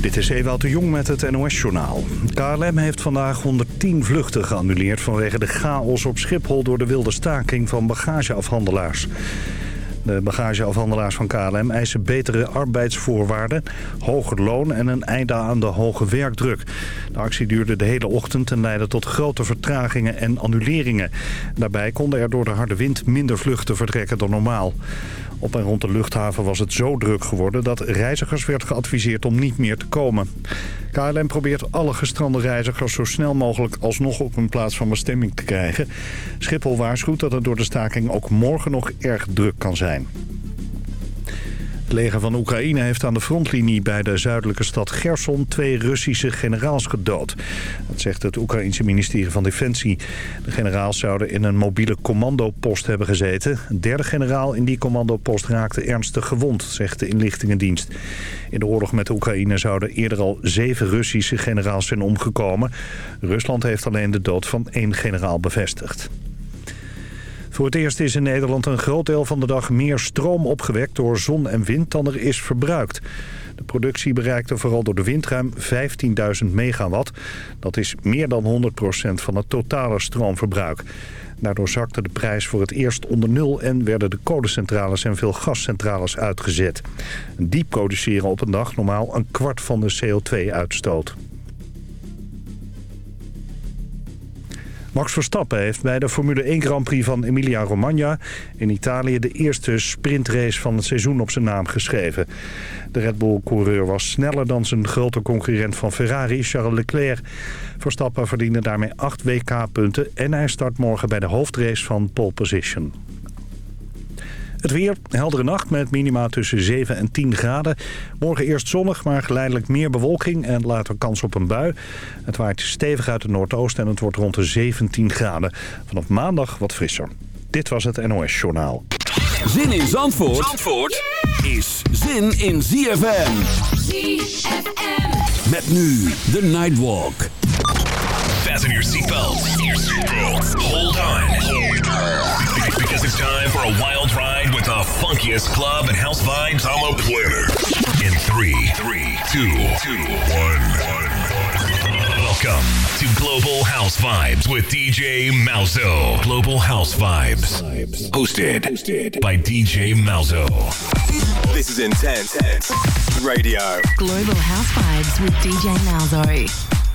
Dit is Ewout de Jong met het NOS-journaal. KLM heeft vandaag 110 vluchten geannuleerd vanwege de chaos op Schiphol... door de wilde staking van bagageafhandelaars. De bagageafhandelaars van KLM eisen betere arbeidsvoorwaarden, hoger loon en een einde aan de hoge werkdruk. De actie duurde de hele ochtend en leidde tot grote vertragingen en annuleringen. Daarbij konden er door de harde wind minder vluchten vertrekken dan normaal. Op en rond de luchthaven was het zo druk geworden dat reizigers werd geadviseerd om niet meer te komen. KLM probeert alle gestrande reizigers zo snel mogelijk alsnog op een plaats van bestemming te krijgen. Schiphol waarschuwt dat het door de staking ook morgen nog erg druk kan zijn. Het leger van Oekraïne heeft aan de frontlinie bij de zuidelijke stad Gerson twee Russische generaals gedood. Dat zegt het Oekraïense ministerie van Defensie. De generaals zouden in een mobiele commandopost hebben gezeten. Een derde generaal in die commandopost raakte ernstig gewond, zegt de inlichtingendienst. In de oorlog met Oekraïne zouden eerder al zeven Russische generaals zijn omgekomen. Rusland heeft alleen de dood van één generaal bevestigd. Voor het eerst is in Nederland een groot deel van de dag meer stroom opgewekt door zon en wind dan er is verbruikt. De productie bereikte vooral door de wind ruim 15.000 megawatt. Dat is meer dan 100% van het totale stroomverbruik. Daardoor zakte de prijs voor het eerst onder nul en werden de kolencentrales en veel gascentrales uitgezet. Die produceren op een dag normaal een kwart van de CO2-uitstoot. Max Verstappen heeft bij de Formule 1 Grand Prix van Emilia-Romagna in Italië de eerste sprintrace van het seizoen op zijn naam geschreven. De Red Bull-coureur was sneller dan zijn grote concurrent van Ferrari, Charles Leclerc. Verstappen verdiende daarmee 8 WK-punten en hij start morgen bij de hoofdrace van pole position. Het weer, heldere nacht met minima tussen 7 en 10 graden. Morgen eerst zonnig, maar geleidelijk meer bewolking en later kans op een bui. Het waait stevig uit het noordoosten en het wordt rond de 17 graden. Vanaf maandag wat frisser. Dit was het NOS Journaal. Zin in Zandvoort, Zandvoort is zin in ZFM. ZFM. Met nu de Nightwalk. Fasten your seatbelts. Hold on. Because it's time for a wild ride with the funkiest club and house vibes on the planet. In three, three, two, two, one, one. Welcome to Global House Vibes with DJ Malzo. Global House Vibes. Hosted, by DJ Malzo. This is Intense Radio. Global House Vibes with DJ Malzo.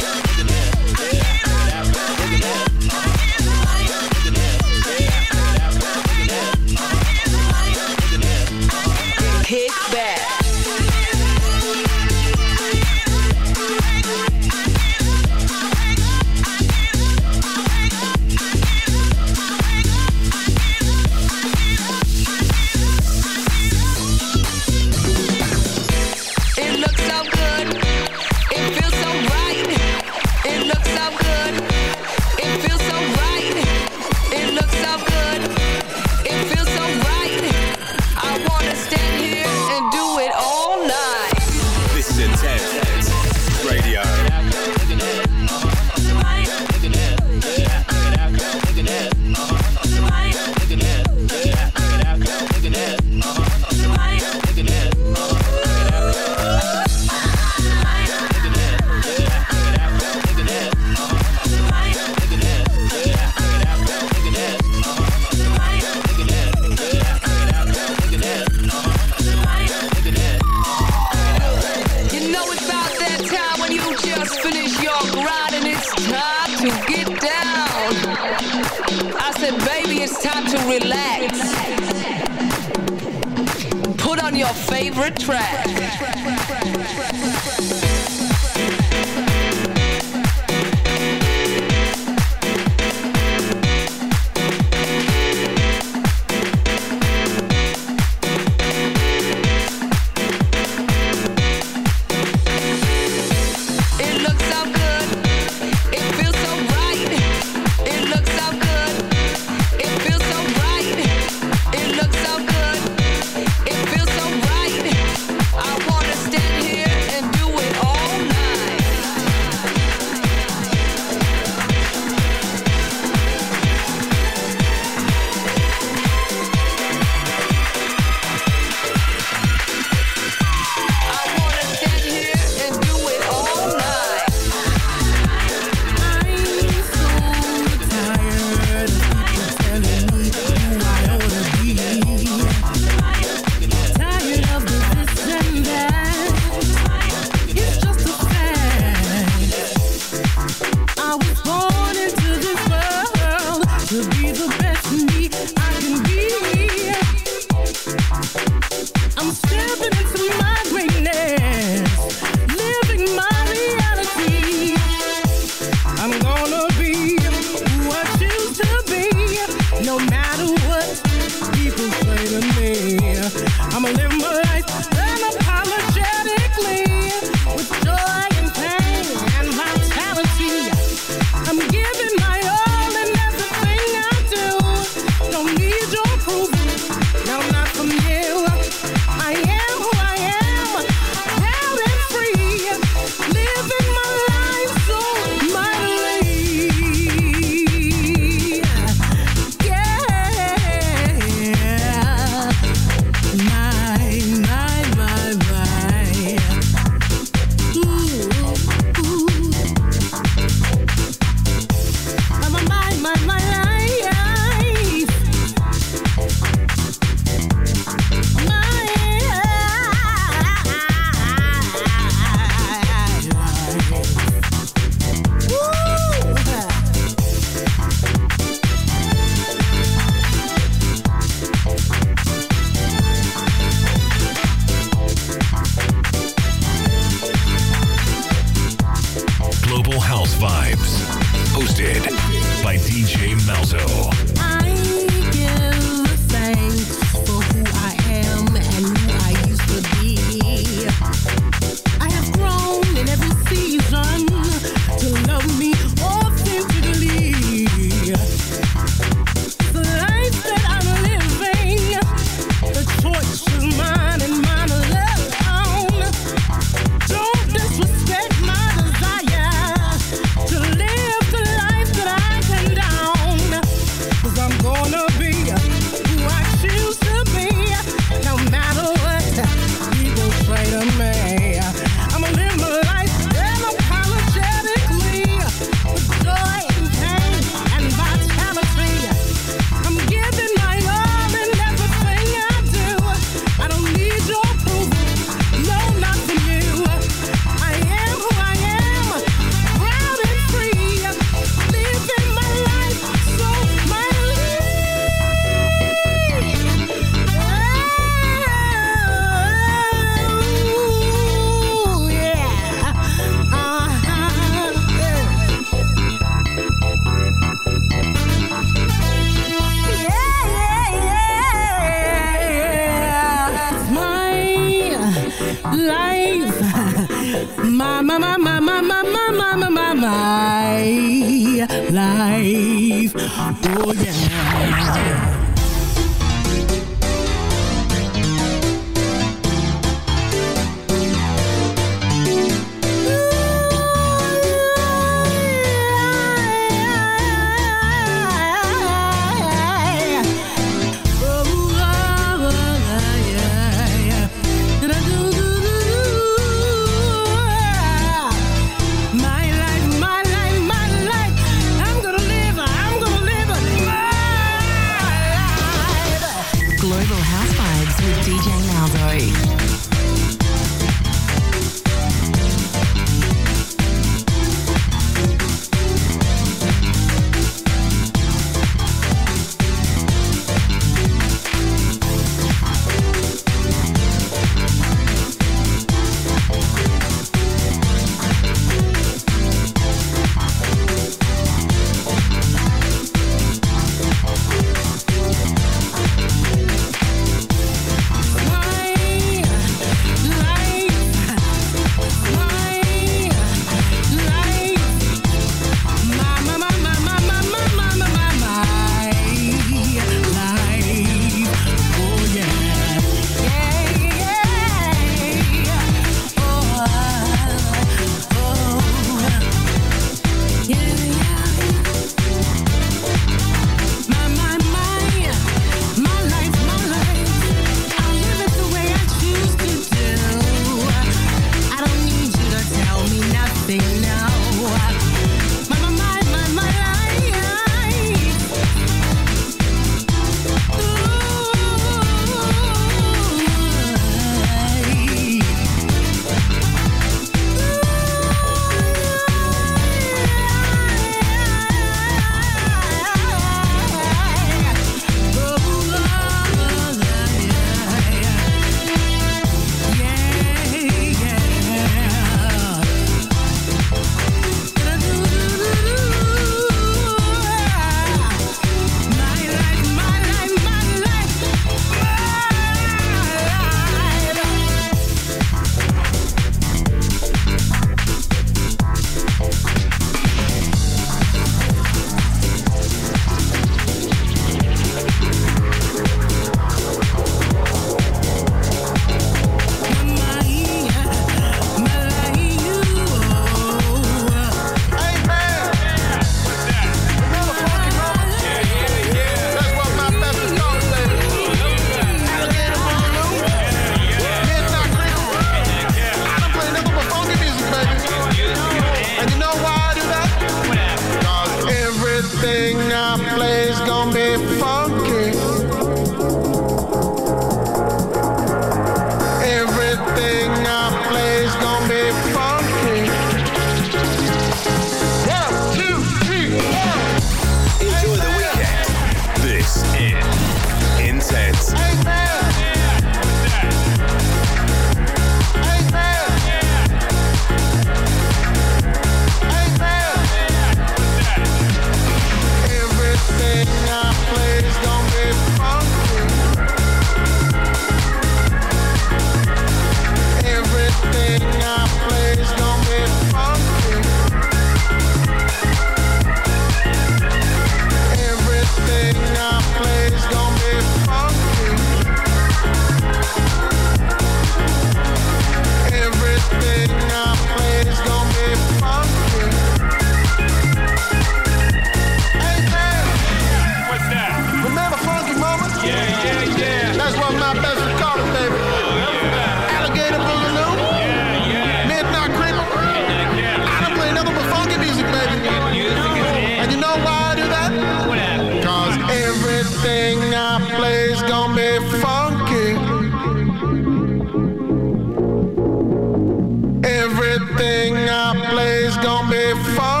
Everything I play's gonna be funky.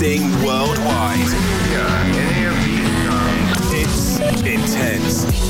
Broadcasting worldwide. It's intense.